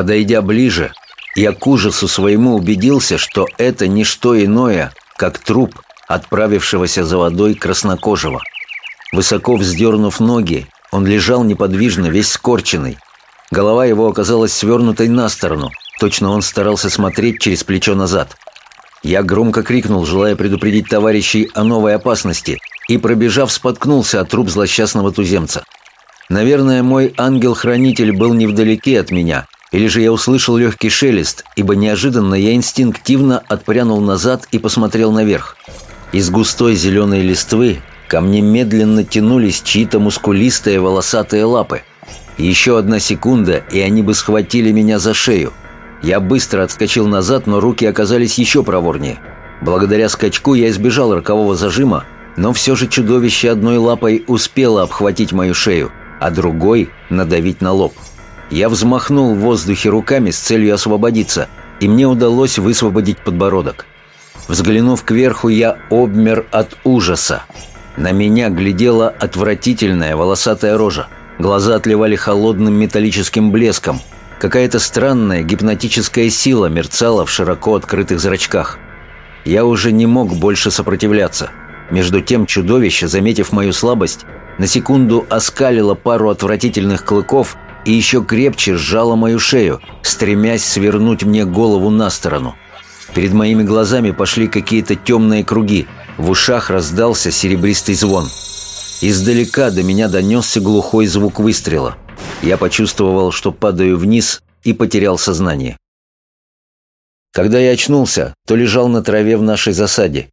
Подойдя ближе, я к ужасу своему убедился, что это не что иное, как труп отправившегося за водой краснокожего. Высоко вздернув ноги, он лежал неподвижно, весь скорченный. Голова его оказалась свернутой на сторону. Точно он старался смотреть через плечо назад. Я громко крикнул, желая предупредить товарищей о новой опасности, и, пробежав, споткнулся от труп злосчастного туземца. Наверное, мой ангел-хранитель был невдалеке от меня, или же я услышал легкий шелест, ибо неожиданно я инстинктивно отпрянул назад и посмотрел наверх. Из густой зеленой листвы ко мне медленно тянулись чьи-то мускулистые волосатые лапы. Еще одна секунда, и они бы схватили меня за шею. Я быстро отскочил назад, но руки оказались еще проворнее. Благодаря скачку я избежал рокового зажима, но все же чудовище одной лапой успело обхватить мою шею, а другой надавить на лоб. Я взмахнул в воздухе руками с целью освободиться, и мне удалось высвободить подбородок. Взглянув кверху, я обмер от ужаса. На меня глядела отвратительная волосатая рожа. Глаза отливали холодным металлическим блеском. Какая-то странная гипнотическая сила мерцала в широко открытых зрачках. Я уже не мог больше сопротивляться. Между тем чудовище, заметив мою слабость, на секунду оскалило пару отвратительных клыков и еще крепче сжало мою шею, стремясь свернуть мне голову на сторону. Перед моими глазами пошли какие-то темные круги. В ушах раздался серебристый звон. Издалека до меня донесся глухой звук выстрела. Я почувствовал, что падаю вниз и потерял сознание. Когда я очнулся, то лежал на траве в нашей засаде.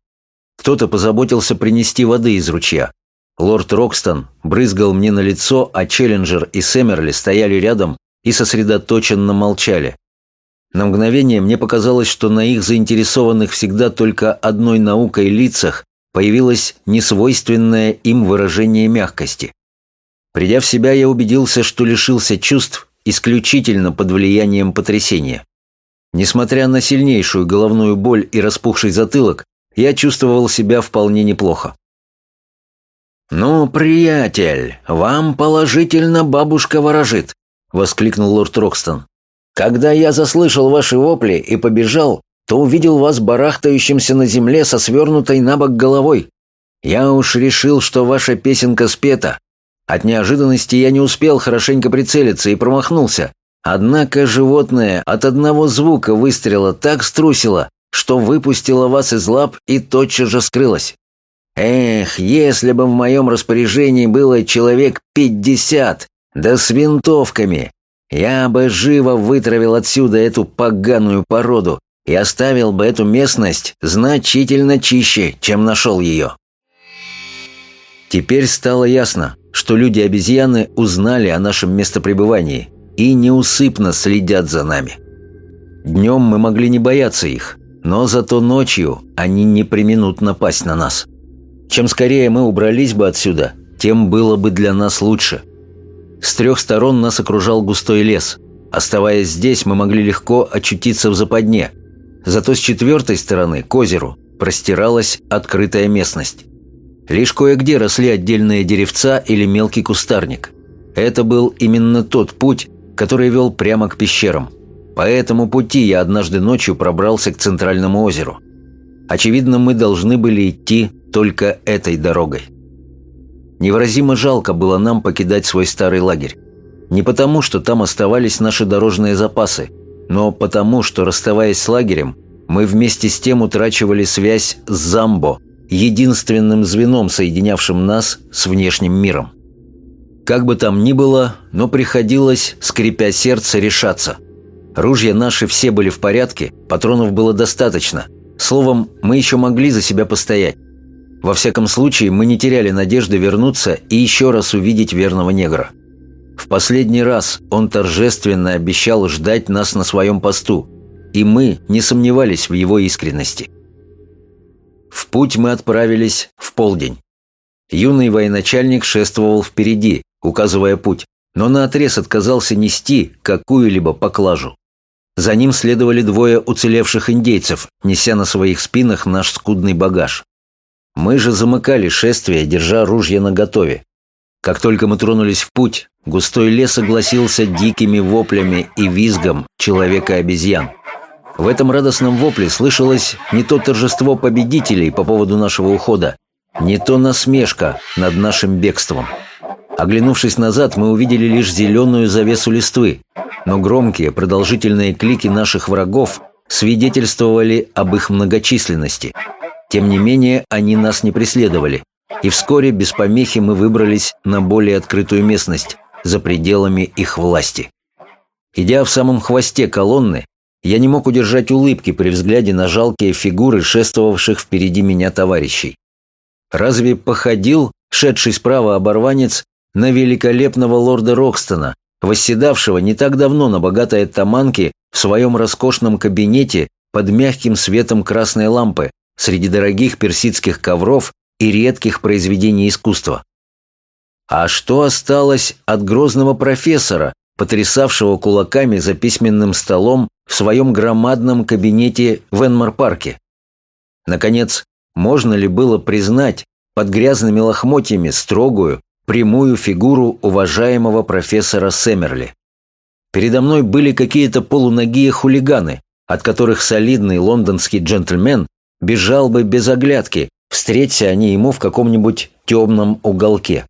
Кто-то позаботился принести воды из ручья. Лорд Рокстон брызгал мне на лицо, а Челленджер и Сэмерли стояли рядом и сосредоточенно молчали. На мгновение мне показалось, что на их заинтересованных всегда только одной наукой лицах появилось несвойственное им выражение мягкости. Придя в себя, я убедился, что лишился чувств исключительно под влиянием потрясения. Несмотря на сильнейшую головную боль и распухший затылок, я чувствовал себя вполне неплохо. «Ну, приятель, вам положительно бабушка ворожит», — воскликнул лорд Рокстон. Когда я заслышал ваши вопли и побежал, то увидел вас барахтающимся на земле со свернутой на бок головой. Я уж решил, что ваша песенка спета. От неожиданности я не успел хорошенько прицелиться и промахнулся. Однако животное от одного звука выстрела так струсило, что выпустило вас из лап и тотчас же скрылось. Эх, если бы в моем распоряжении было человек пятьдесят, да с винтовками, я бы живо вытравил отсюда эту поганую породу и оставил бы эту местность значительно чище, чем нашел ее. Теперь стало ясно, что люди-обезьяны узнали о нашем местопребывании и неусыпно следят за нами. Днем мы могли не бояться их, но зато ночью они не применут напасть на нас. Чем скорее мы убрались бы отсюда, тем было бы для нас лучше – с трех сторон нас окружал густой лес. Оставаясь здесь, мы могли легко очутиться в западне. Зато с четвертой стороны, к озеру, простиралась открытая местность. Лишь кое-где росли отдельные деревца или мелкий кустарник. Это был именно тот путь, который вел прямо к пещерам. По этому пути я однажды ночью пробрался к центральному озеру. Очевидно, мы должны были идти только этой дорогой. Невыразимо жалко было нам покидать свой старый лагерь. Не потому, что там оставались наши дорожные запасы, но потому, что, расставаясь с лагерем, мы вместе с тем утрачивали связь с Замбо, единственным звеном, соединявшим нас с внешним миром. Как бы там ни было, но приходилось, скрипя сердце, решаться. Ружья наши все были в порядке, патронов было достаточно. Словом, мы еще могли за себя постоять. Во всяком случае, мы не теряли надежды вернуться и еще раз увидеть верного негра. В последний раз он торжественно обещал ждать нас на своем посту, и мы не сомневались в его искренности. В путь мы отправились в полдень. Юный военачальник шествовал впереди, указывая путь, но наотрез отказался нести какую-либо поклажу. За ним следовали двое уцелевших индейцев, неся на своих спинах наш скудный багаж. Мы же замыкали шествие, держа ружья наготове. Как только мы тронулись в путь, густой лес огласился дикими воплями и визгом человека-обезьян. В этом радостном вопле слышалось не то торжество победителей по поводу нашего ухода, не то насмешка над нашим бегством. Оглянувшись назад, мы увидели лишь зеленую завесу листвы, но громкие продолжительные клики наших врагов свидетельствовали об их многочисленности. Тем не менее, они нас не преследовали, и вскоре без помехи мы выбрались на более открытую местность, за пределами их власти. Идя в самом хвосте колонны, я не мог удержать улыбки при взгляде на жалкие фигуры шествовавших впереди меня товарищей. Разве походил, шедший справа оборванец, на великолепного лорда Рокстона, восседавшего не так давно на богатой оттаманке в своем роскошном кабинете под мягким светом красной лампы среди дорогих персидских ковров и редких произведений искусства. А что осталось от грозного профессора, потрясавшего кулаками за письменным столом в своем громадном кабинете в Энмар-парке? Наконец, можно ли было признать под грязными лохмотьями строгую, прямую фигуру уважаемого профессора Сэмерли? Передо мной были какие-то полуногие хулиганы, от которых солидный лондонский джентльмен бежал бы без оглядки, встреться они ему в каком-нибудь темном уголке.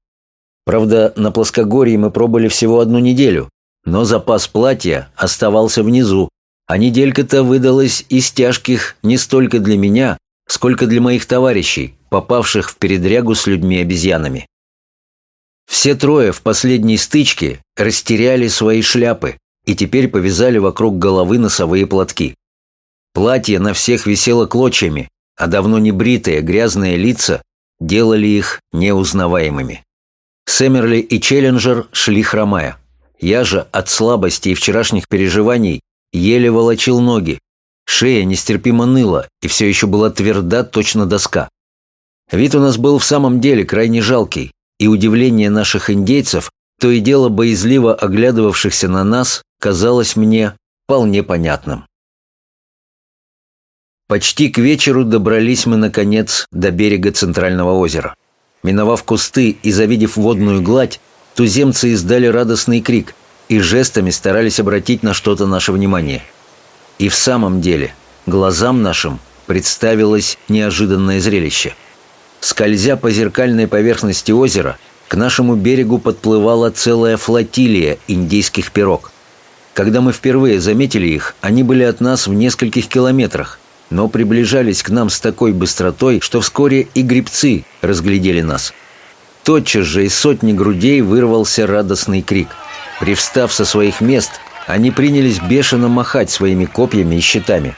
Правда, на плоскогорье мы пробыли всего одну неделю, но запас платья оставался внизу, а неделька-то выдалась из тяжких не столько для меня, сколько для моих товарищей, попавших в передрягу с людьми-обезьянами. Все трое в последней стычке растеряли свои шляпы и теперь повязали вокруг головы носовые платки. Платье на всех висело клочьями, а давно не бритые грязные лица делали их неузнаваемыми. Сэмерли и Челленджер шли хромая. Я же от слабости и вчерашних переживаний еле волочил ноги. Шея нестерпимо ныла и все еще была тверда точно доска. Вид у нас был в самом деле крайне жалкий, и удивление наших индейцев, то и дело боязливо оглядывавшихся на нас, казалось мне вполне понятным. Почти к вечеру добрались мы, наконец, до берега Центрального озера. Миновав кусты и завидев водную гладь, туземцы издали радостный крик и жестами старались обратить на что-то наше внимание. И в самом деле, глазам нашим представилось неожиданное зрелище. Скользя по зеркальной поверхности озера, к нашему берегу подплывала целая флотилия индейских пирог. Когда мы впервые заметили их, они были от нас в нескольких километрах – но приближались к нам с такой быстротой, что вскоре и грибцы разглядели нас. Тотчас же из сотни грудей вырвался радостный крик. Привстав со своих мест, они принялись бешено махать своими копьями и щитами.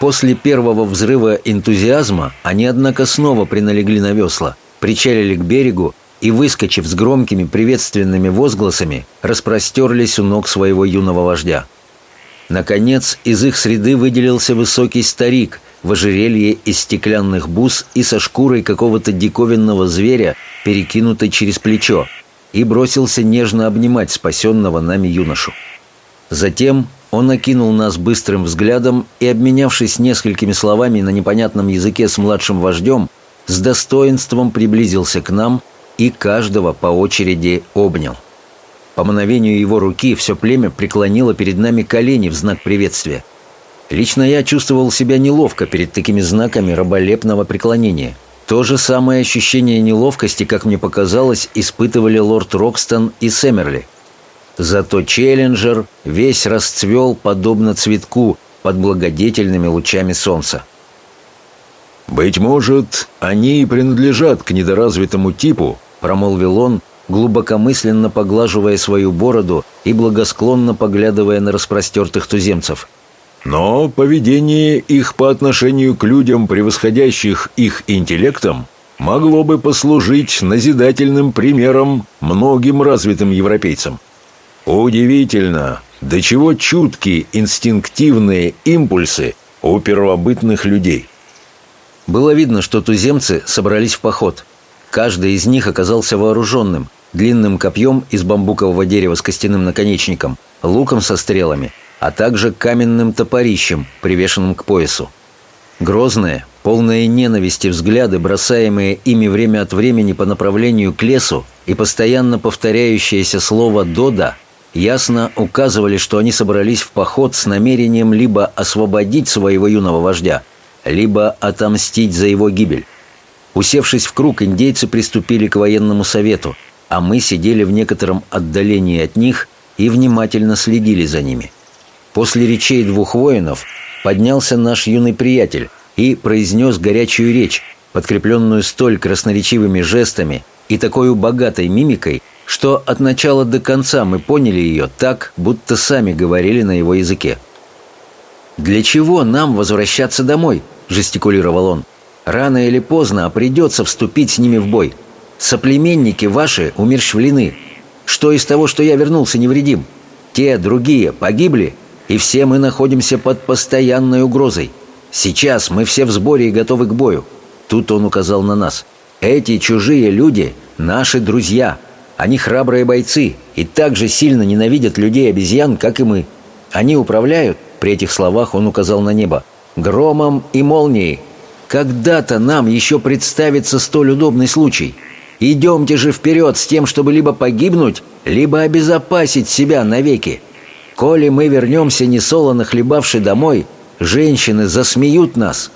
После первого взрыва энтузиазма они, однако, снова приналегли на весла, причалили к берегу и, выскочив с громкими приветственными возгласами, распростерлись у ног своего юного вождя. Наконец, из их среды выделился высокий старик в ожерелье из стеклянных бус и со шкурой какого-то диковинного зверя, перекинутой через плечо, и бросился нежно обнимать спасенного нами юношу. Затем он окинул нас быстрым взглядом и, обменявшись несколькими словами на непонятном языке с младшим вождем, с достоинством приблизился к нам и каждого по очереди обнял. По мановению его руки все племя преклонило перед нами колени в знак приветствия. Лично я чувствовал себя неловко перед такими знаками раболепного преклонения. То же самое ощущение неловкости, как мне показалось, испытывали лорд Рокстон и Сэмерли. Зато Челленджер весь расцвел, подобно цветку, под благодетельными лучами солнца. «Быть может, они и принадлежат к недоразвитому типу», — промолвил он, глубокомысленно поглаживая свою бороду и благосклонно поглядывая на распростертых туземцев. Но поведение их по отношению к людям, превосходящих их интеллектом, могло бы послужить назидательным примером многим развитым европейцам. Удивительно, до чего чуткие инстинктивные импульсы у первобытных людей. Было видно, что туземцы собрались в поход. Каждый из них оказался вооруженным – длинным копьем из бамбукового дерева с костяным наконечником, луком со стрелами, а также каменным топорищем, привешенным к поясу. Грозные, Полные ненависти взгляды, бросаемые ими время от времени по направлению к лесу, и постоянно повторяющееся слово «дода» ясно указывали, что они собрались в поход с намерением либо освободить своего юного вождя, либо отомстить за его гибель. Усевшись в круг, индейцы приступили к военному совету, а мы сидели в некотором отдалении от них и внимательно следили за ними. После речей двух воинов поднялся наш юный приятель и произнес горячую речь, подкрепленную столь красноречивыми жестами и такой богатой мимикой, что от начала до конца мы поняли ее так, будто сами говорили на его языке. «Для чего нам возвращаться домой?» – жестикулировал он. «Рано или поздно, придется вступить с ними в бой. Соплеменники ваши умерщвлены. Что из того, что я вернулся невредим? Те, другие, погибли, и все мы находимся под постоянной угрозой. Сейчас мы все в сборе и готовы к бою». Тут он указал на нас. «Эти чужие люди – наши друзья». Они храбрые бойцы и так же сильно ненавидят людей-обезьян, как и мы. Они управляют, при этих словах он указал на небо, громом и молнией. Когда-то нам еще представится столь удобный случай. Идемте же вперед с тем, чтобы либо погибнуть, либо обезопасить себя навеки. Коли мы вернемся несолоно хлебавши домой, женщины засмеют нас».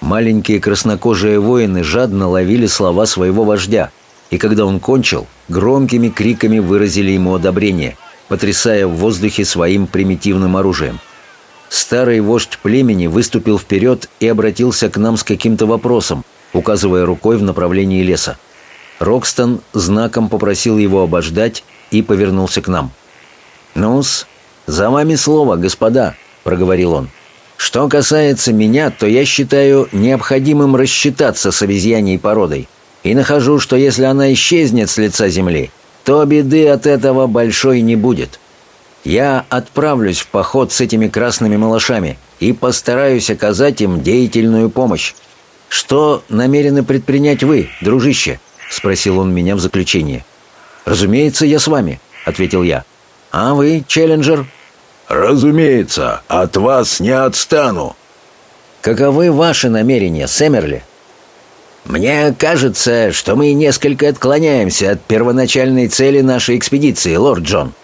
Маленькие краснокожие воины жадно ловили слова своего вождя – и когда он кончил, громкими криками выразили ему одобрение, потрясая в воздухе своим примитивным оружием. Старый вождь племени выступил вперед и обратился к нам с каким-то вопросом, указывая рукой в направлении леса. Рокстон знаком попросил его обождать и повернулся к нам. «Ну-с, за вами слово, господа», — проговорил он. «Что касается меня, то я считаю необходимым рассчитаться с обезьяньей породой и нахожу, что если она исчезнет с лица земли, то беды от этого большой не будет. Я отправлюсь в поход с этими красными малышами и постараюсь оказать им деятельную помощь. Что намерены предпринять вы, дружище?» — спросил он меня в заключение. «Разумеется, я с вами», — ответил я. «А вы, Челленджер?» «Разумеется, от вас не отстану». «Каковы ваши намерения, Сэмерли?» «Мне кажется, что мы несколько отклоняемся от первоначальной цели нашей экспедиции, лорд Джон.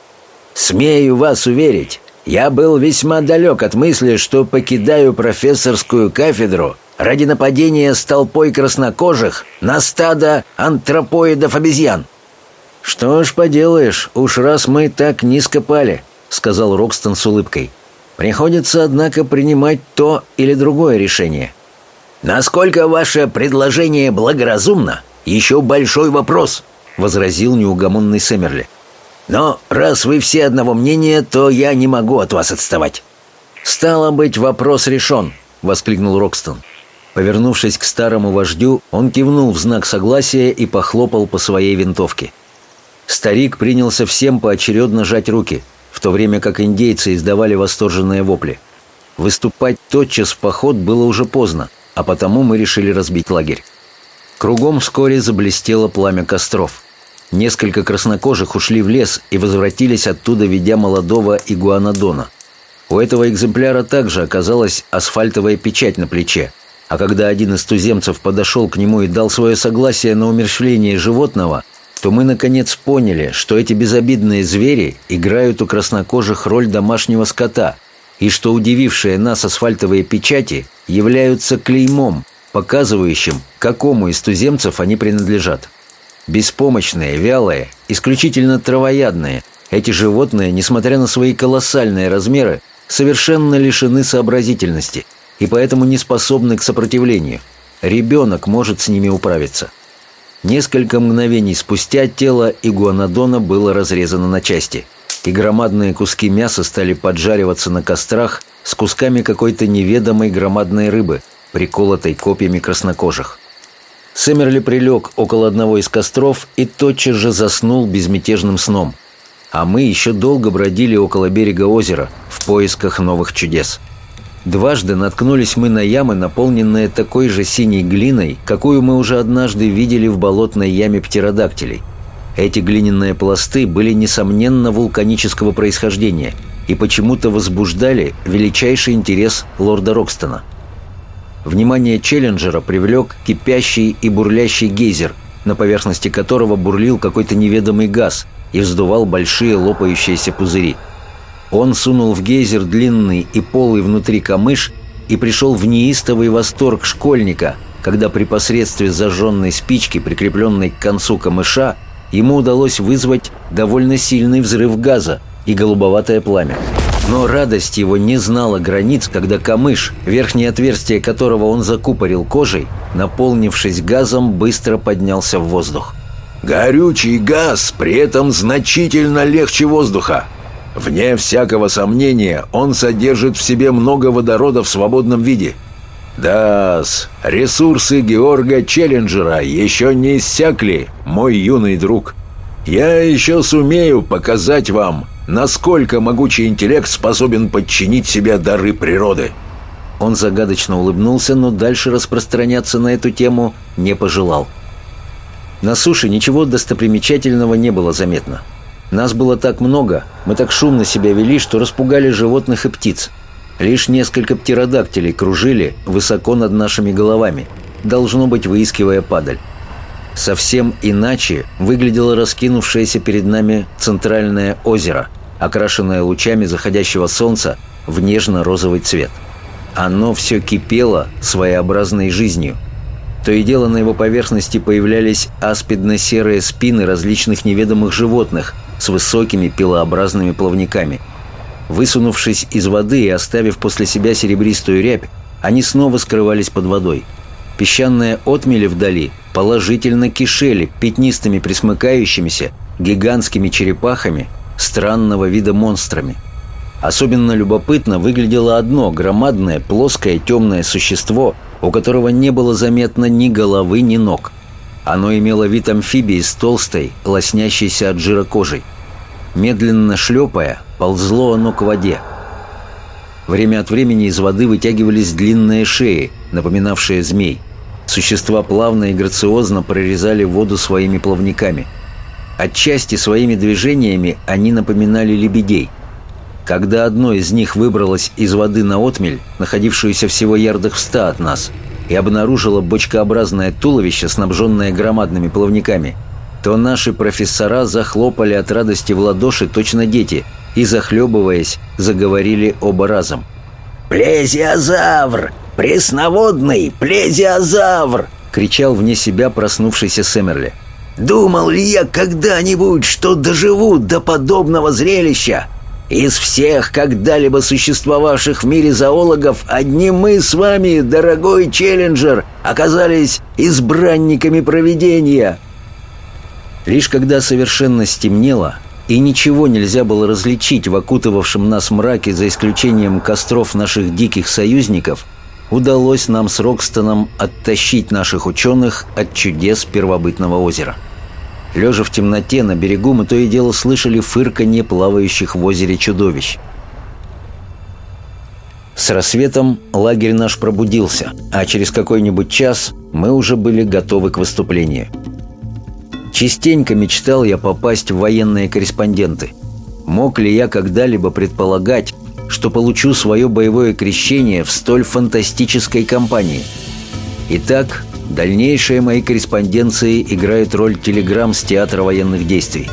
Смею вас уверить, я был весьма далек от мысли, что покидаю профессорскую кафедру ради нападения с толпой краснокожих на стадо антропоидов-обезьян». «Что ж поделаешь, уж раз мы так низко пали», — сказал Рокстон с улыбкой. «Приходится, однако, принимать то или другое решение». «Насколько ваше предложение благоразумно, еще большой вопрос», — возразил неугомонный Сэмерли. «Но раз вы все одного мнения, то я не могу от вас отставать». «Стало быть, вопрос решен», — воскликнул Рокстон. Повернувшись к старому вождю, он кивнул в знак согласия и похлопал по своей винтовке. Старик принялся всем поочередно жать руки, в то время как индейцы издавали восторженные вопли. Выступать тотчас в поход было уже поздно а потому мы решили разбить лагерь. Кругом вскоре заблестело пламя костров. Несколько краснокожих ушли в лес и возвратились оттуда, ведя молодого игуанодона. У этого экземпляра также оказалась асфальтовая печать на плече, а когда один из туземцев подошел к нему и дал свое согласие на умерщвление животного, то мы наконец поняли, что эти безобидные звери играют у краснокожих роль домашнего скота – и что удивившие нас асфальтовые печати являются клеймом, показывающим, какому из туземцев они принадлежат. Беспомощные, вялые, исключительно травоядные, эти животные, несмотря на свои колоссальные размеры, совершенно лишены сообразительности и поэтому не способны к сопротивлению. Ребенок может с ними управиться. Несколько мгновений спустя тело игуанодона было разрезано на части – и громадные куски мяса стали поджариваться на кострах с кусками какой-то неведомой громадной рыбы, приколотой копьями краснокожих. Сэмерли прилег около одного из костров и тотчас же заснул безмятежным сном. А мы еще долго бродили около берега озера в поисках новых чудес. Дважды наткнулись мы на ямы, наполненные такой же синей глиной, какую мы уже однажды видели в болотной яме птеродактилей – эти глиняные пласты были, несомненно, вулканического происхождения и почему-то возбуждали величайший интерес лорда Рокстона. Внимание Челленджера привлек кипящий и бурлящий гейзер, на поверхности которого бурлил какой-то неведомый газ и вздувал большие лопающиеся пузыри. Он сунул в гейзер длинный и полый внутри камыш и пришел в неистовый восторг школьника, когда при посредстве зажженной спички, прикрепленной к концу камыша, ему удалось вызвать довольно сильный взрыв газа и голубоватое пламя. Но радость его не знала границ, когда камыш, верхнее отверстие которого он закупорил кожей, наполнившись газом, быстро поднялся в воздух. «Горючий газ при этом значительно легче воздуха. Вне всякого сомнения, он содержит в себе много водорода в свободном виде. да ресурсы Георга Челленджера еще не иссякли, мой юный друг. Я еще сумею показать вам, насколько могучий интеллект способен подчинить себе дары природы. Он загадочно улыбнулся, но дальше распространяться на эту тему не пожелал. На суше ничего достопримечательного не было заметно. Нас было так много, мы так шумно себя вели, что распугали животных и птиц. Лишь несколько птеродактилей кружили высоко над нашими головами, должно быть, выискивая падаль. Совсем иначе выглядело раскинувшееся перед нами центральное озеро – окрашенное лучами заходящего солнца в нежно-розовый цвет. Оно все кипело своеобразной жизнью. То и дело на его поверхности появлялись аспидно-серые спины различных неведомых животных с высокими пилообразными плавниками. Высунувшись из воды и оставив после себя серебристую рябь, они снова скрывались под водой. Песчаные отмели вдали положительно кишели пятнистыми присмыкающимися гигантскими черепахами странного вида монстрами. Особенно любопытно выглядело одно громадное, плоское, темное существо, у которого не было заметно ни головы, ни ног. Оно имело вид амфибии с толстой, лоснящейся от жира кожей. Медленно шлепая, ползло оно к воде. Время от времени из воды вытягивались длинные шеи, напоминавшие змей. Существа плавно и грациозно прорезали воду своими плавниками – Отчасти своими движениями они напоминали лебедей. Когда одно из них выбралось из воды на отмель, находившуюся всего ярдах в ста от нас, и обнаружило бочкообразное туловище, снабженное громадными плавниками, то наши профессора захлопали от радости в ладоши точно дети и, захлебываясь, заговорили оба разом. «Плезиозавр! Пресноводный плезиозавр!» — кричал вне себя проснувшийся Сэмерли. Думал ли я когда-нибудь, что доживу до подобного зрелища? Из всех когда-либо существовавших в мире зоологов одни мы с вами, дорогой Челленджер, оказались избранниками провидения. Лишь когда совершенно стемнело, и ничего нельзя было различить в окутывавшем нас мраке за исключением костров наших диких союзников, удалось нам с Рокстоном оттащить наших ученых от чудес первобытного озера. Лежа в темноте на берегу, мы то и дело слышали фырканье плавающих в озере чудовищ. С рассветом лагерь наш пробудился, а через какой-нибудь час мы уже были готовы к выступлению. Частенько мечтал я попасть в военные корреспонденты. Мог ли я когда-либо предполагать, что получу свое боевое крещение в столь фантастической компании? Итак, Дальнейшие мои корреспонденции играют роль телеграмм с театра военных действий.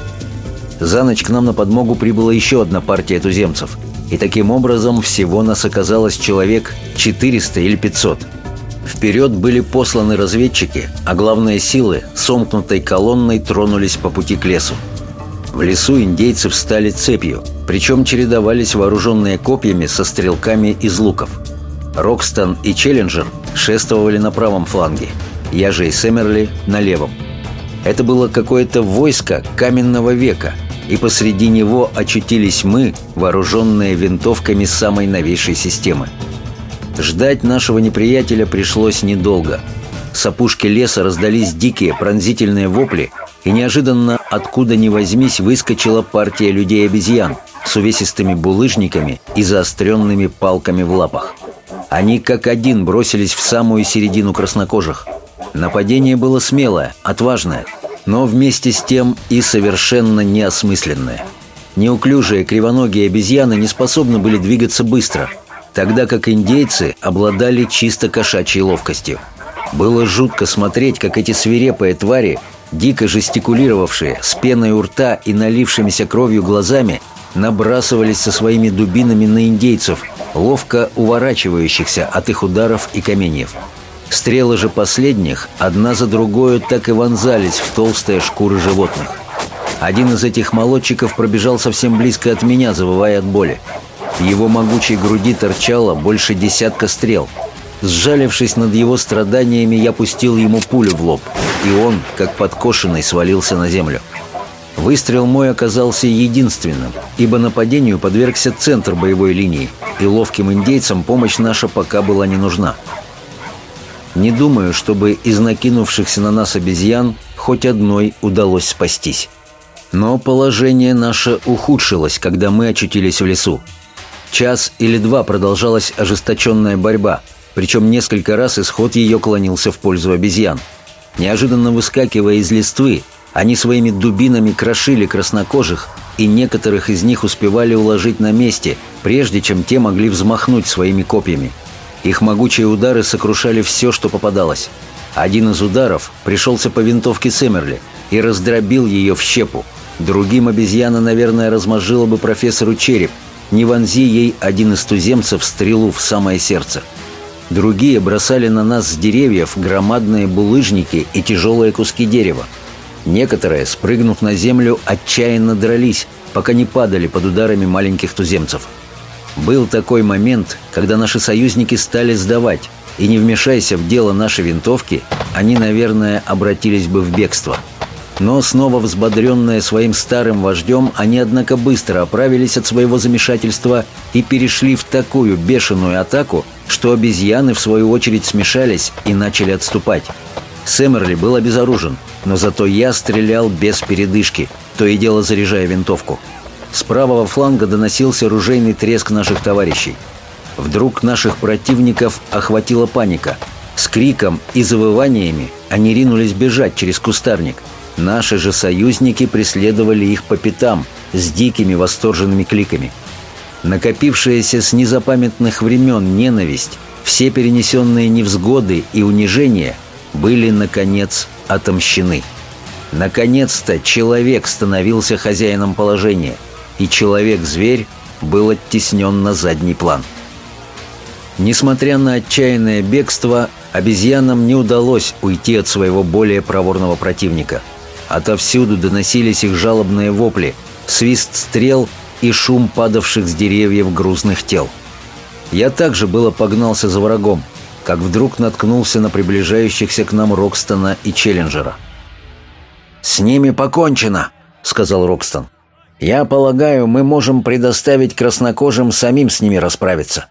За ночь к нам на подмогу прибыла еще одна партия туземцев. И таким образом всего нас оказалось человек 400 или 500. Вперед были посланы разведчики, а главные силы сомкнутой колонной тронулись по пути к лесу. В лесу индейцы встали цепью, причем чередовались вооруженные копьями со стрелками из луков. Рокстон и Челленджер шествовали на правом фланге, я же и Сэмерли на левом. Это было какое-то войско каменного века, и посреди него очутились мы, вооруженные винтовками самой новейшей системы. Ждать нашего неприятеля пришлось недолго. С опушки леса раздались дикие пронзительные вопли, и неожиданно, откуда ни возьмись, выскочила партия людей-обезьян с увесистыми булыжниками и заостренными палками в лапах. Они как один бросились в самую середину краснокожих. Нападение было смелое, отважное, но вместе с тем и совершенно неосмысленное. Неуклюжие кривоногие обезьяны не способны были двигаться быстро. тогда как индейцы обладали чисто кошачьей ловкостью. Было жутко смотреть, как эти свирепые твари, дико жестикулировавшие, с пеной у рта и налившимися кровью глазами, набрасывались со своими дубинами на индейцев, ловко уворачивающихся от их ударов и каменьев. Стрелы же последних одна за другой так и вонзались в толстые шкуры животных. Один из этих молодчиков пробежал совсем близко от меня, завывая от боли. В его могучей груди торчало больше десятка стрел. Сжалившись над его страданиями, я пустил ему пулю в лоб, и он, как подкошенный, свалился на землю. Выстрел мой оказался единственным, ибо нападению подвергся центр боевой линии, и ловким индейцам помощь наша пока была не нужна. Не думаю, чтобы из накинувшихся на нас обезьян хоть одной удалось спастись. Но положение наше ухудшилось, когда мы очутились в лесу. Час или два продолжалась ожесточенная борьба, причем несколько раз исход ее клонился в пользу обезьян. Неожиданно выскакивая из листвы, они своими дубинами крошили краснокожих, и некоторых из них успевали уложить на месте, прежде чем те могли взмахнуть своими копьями. Их могучие удары сокрушали все, что попадалось. Один из ударов пришелся по винтовке Сэмерли и раздробил ее в щепу. Другим обезьяна, наверное, размозжила бы профессору череп, не вонзи ей один из туземцев стрелу в самое сердце. Другие бросали на нас с деревьев громадные булыжники и тяжелые куски дерева. Некоторые, спрыгнув на землю, отчаянно дрались, пока не падали под ударами маленьких туземцев. Был такой момент, когда наши союзники стали сдавать, и не вмешайся в дело нашей винтовки, они, наверное, обратились бы в бегство. Но снова взбодренные своим старым вождем, они, однако, быстро оправились от своего замешательства и перешли в такую бешеную атаку, что обезьяны, в свою очередь, смешались и начали отступать. Сэмерли был обезоружен, но зато я стрелял без передышки, то и дело заряжая винтовку. С правого фланга доносился ружейный треск наших товарищей. Вдруг наших противников охватила паника. С криком и завываниями они ринулись бежать через кустарник. Наши же союзники преследовали их по пятам с дикими восторженными кликами. Накопившаяся с незапамятных времен ненависть, все перенесенные невзгоды и унижения были, наконец, отомщены. Наконец-то человек становился хозяином положения – и человек-зверь был оттеснен на задний план. Несмотря на отчаянное бегство, обезьянам не удалось уйти от своего более проворного противника. Отовсюду доносились их жалобные вопли, свист стрел и шум падавших с деревьев грузных тел. Я также было погнался за врагом, как вдруг наткнулся на приближающихся к нам Рокстона и Челленджера. «С ними покончено», — сказал Рокстон. Я полагаю, мы можем предоставить краснокожим самим с ними расправиться.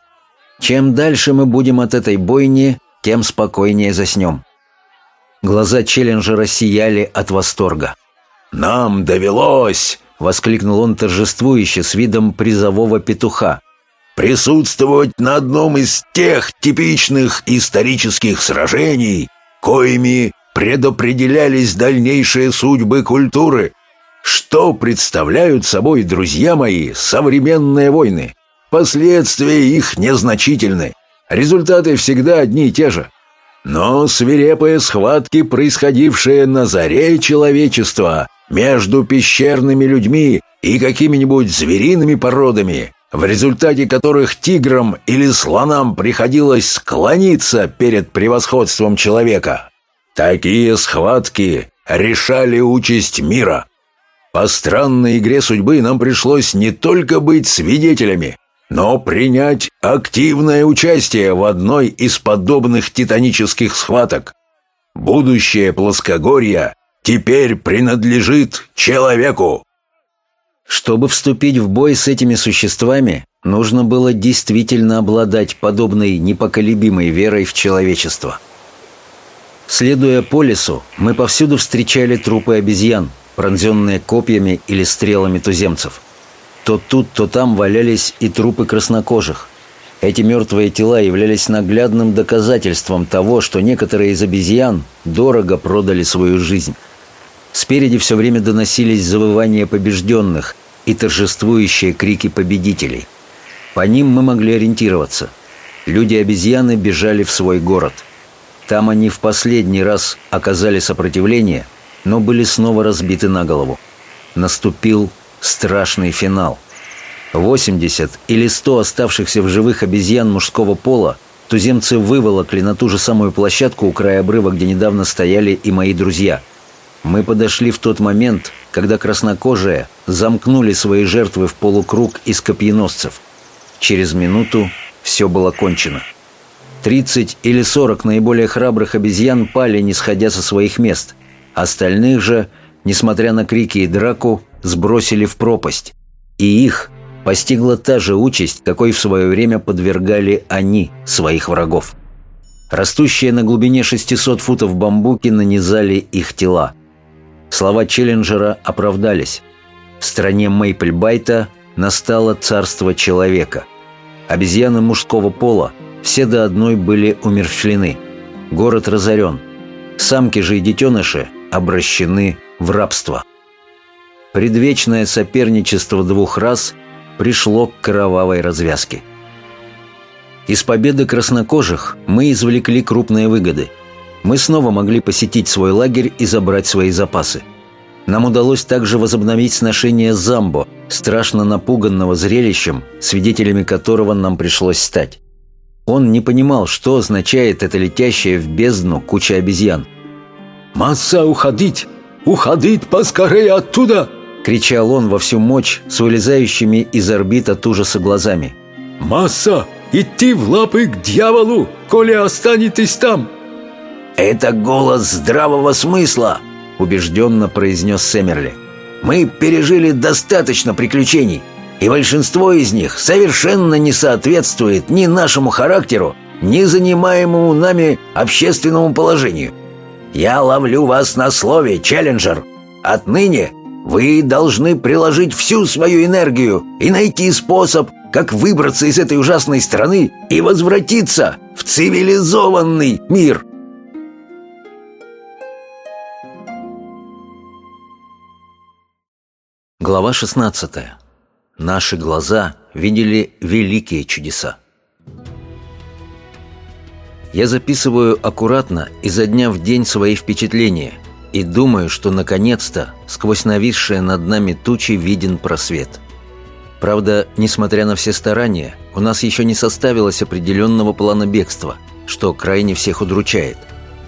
Чем дальше мы будем от этой бойни, тем спокойнее заснем». Глаза Челленджера сияли от восторга. «Нам довелось!» — воскликнул он торжествующе с видом призового петуха. «Присутствовать на одном из тех типичных исторических сражений, коими предопределялись дальнейшие судьбы культуры». Что представляют собой, друзья мои, современные войны? Последствия их незначительны. Результаты всегда одни и те же. Но свирепые схватки, происходившие на заре человечества между пещерными людьми и какими-нибудь звериными породами, в результате которых тиграм или слонам приходилось склониться перед превосходством человека. Такие схватки решали участь мира. По странной игре судьбы нам пришлось не только быть свидетелями, но принять активное участие в одной из подобных титанических схваток. Будущее плоскогорья теперь принадлежит человеку. Чтобы вступить в бой с этими существами, нужно было действительно обладать подобной непоколебимой верой в человечество. Следуя по лесу, мы повсюду встречали трупы обезьян – пронзенные копьями или стрелами туземцев. То тут, то там валялись и трупы краснокожих. Эти мертвые тела являлись наглядным доказательством того, что некоторые из обезьян дорого продали свою жизнь. Спереди все время доносились завывания побежденных и торжествующие крики победителей. По ним мы могли ориентироваться. Люди-обезьяны бежали в свой город. Там они в последний раз оказали сопротивление, но были снова разбиты на голову. Наступил страшный финал. 80 или 100 оставшихся в живых обезьян мужского пола туземцы выволокли на ту же самую площадку у края обрыва, где недавно стояли и мои друзья. Мы подошли в тот момент, когда краснокожие замкнули свои жертвы в полукруг из копьеносцев. Через минуту все было кончено. 30 или 40 наиболее храбрых обезьян пали, не сходя со своих мест. Остальных же, несмотря на крики и драку, сбросили в пропасть. И их постигла та же участь, какой в свое время подвергали они своих врагов. Растущие на глубине 600 футов бамбуки нанизали их тела. Слова Челленджера оправдались. В стране Мейпльбайта настало царство человека. Обезьяны мужского пола все до одной были умерщвлены. Город разорен. Самки же и детеныши обращены в рабство. Предвечное соперничество двух рас пришло к кровавой развязке. Из победы краснокожих мы извлекли крупные выгоды. Мы снова могли посетить свой лагерь и забрать свои запасы. Нам удалось также возобновить сношение с Замбо, страшно напуганного зрелищем, свидетелями которого нам пришлось стать. Он не понимал, что означает эта летящая в бездну куча обезьян. «Масса, уходить! Уходить поскорее оттуда!» Кричал он во всю мощь с вылезающими из орбит от ужаса глазами. «Масса, идти в лапы к дьяволу, коли останетесь там!» «Это голос здравого смысла!» Убежденно произнес Сэмерли. «Мы пережили достаточно приключений, и большинство из них совершенно не соответствует ни нашему характеру, ни занимаемому нами общественному положению. Я ловлю вас на слове, Челленджер. Отныне вы должны приложить всю свою энергию и найти способ, как выбраться из этой ужасной страны и возвратиться в цивилизованный мир. Глава 16. Наши глаза видели великие чудеса. Я записываю аккуратно изо дня в день свои впечатления – и думаю, что наконец-то сквозь нависшие над нами тучи виден просвет. Правда, несмотря на все старания, у нас еще не составилось определенного плана бегства, что крайне всех удручает.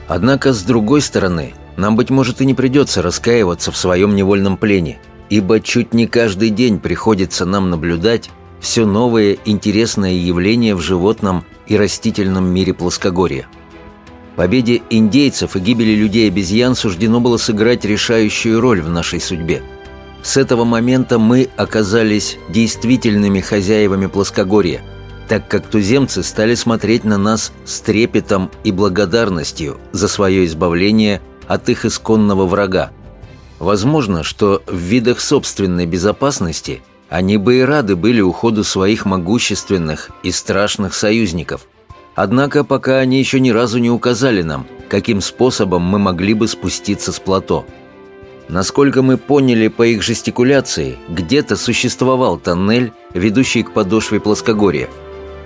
Однако, с другой стороны, нам, быть может, и не придется раскаиваться в своем невольном плене, ибо чуть не каждый день приходится нам наблюдать все новые интересные явления в животном и растительном мире плоскогорья. Победе индейцев и гибели людей-обезьян суждено было сыграть решающую роль в нашей судьбе. С этого момента мы оказались действительными хозяевами плоскогорья, так как туземцы стали смотреть на нас с трепетом и благодарностью за свое избавление от их исконного врага. Возможно, что в видах собственной безопасности они бы и рады были уходу своих могущественных и страшных союзников – Однако пока они еще ни разу не указали нам, каким способом мы могли бы спуститься с плато. Насколько мы поняли по их жестикуляции, где-то существовал тоннель, ведущий к подошве плоскогорья.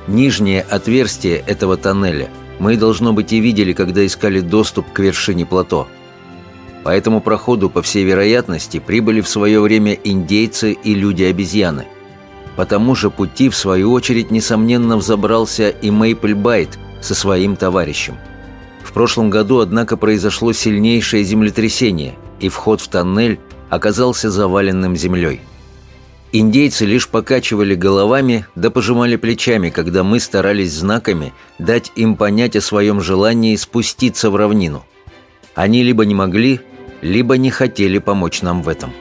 Нижнее отверстие этого тоннеля мы, должно быть, и видели, когда искали доступ к вершине плато. По этому проходу, по всей вероятности, прибыли в свое время индейцы и люди-обезьяны – по тому же пути, в свою очередь, несомненно, взобрался и Мейпл Байт со своим товарищем. В прошлом году, однако, произошло сильнейшее землетрясение, и вход в тоннель оказался заваленным землей. Индейцы лишь покачивали головами да пожимали плечами, когда мы старались знаками дать им понять о своем желании спуститься в равнину. Они либо не могли, либо не хотели помочь нам в этом.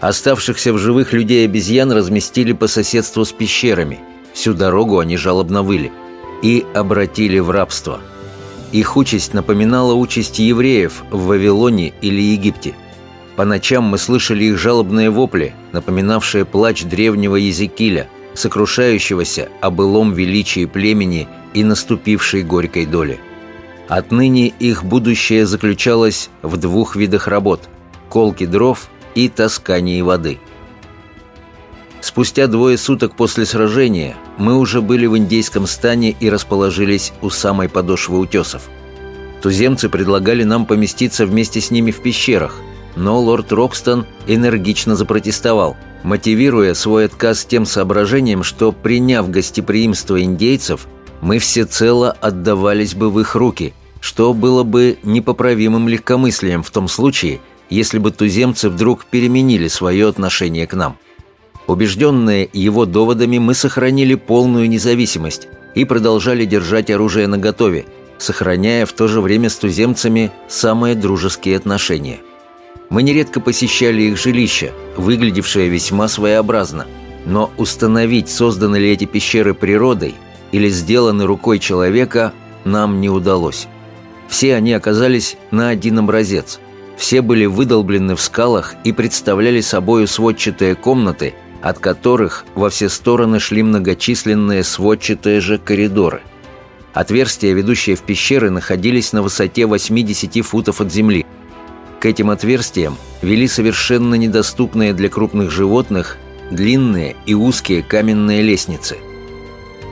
Оставшихся в живых людей-обезьян разместили по соседству с пещерами. Всю дорогу они жалобно выли. И обратили в рабство. Их участь напоминала участь евреев в Вавилоне или Египте. По ночам мы слышали их жалобные вопли, напоминавшие плач древнего Езекииля, сокрушающегося о былом величии племени и наступившей горькой доле. Отныне их будущее заключалось в двух видах работ – колки дров и таскании воды. Спустя двое суток после сражения мы уже были в индейском стане и расположились у самой подошвы утесов. Туземцы предлагали нам поместиться вместе с ними в пещерах, но лорд Рокстон энергично запротестовал, мотивируя свой отказ тем соображением, что, приняв гостеприимство индейцев, мы всецело отдавались бы в их руки, что было бы непоправимым легкомыслием в том случае, если бы туземцы вдруг переменили свое отношение к нам. Убежденные его доводами, мы сохранили полную независимость и продолжали держать оружие наготове, сохраняя в то же время с туземцами самые дружеские отношения. Мы нередко посещали их жилища, выглядевшее весьма своеобразно, но установить, созданы ли эти пещеры природой или сделаны рукой человека, нам не удалось. Все они оказались на один образец. Все были выдолблены в скалах и представляли собою сводчатые комнаты, от которых во все стороны шли многочисленные сводчатые же коридоры. Отверстия, ведущие в пещеры, находились на высоте 80 футов от земли. К этим отверстиям вели совершенно недоступные для крупных животных длинные и узкие каменные лестницы.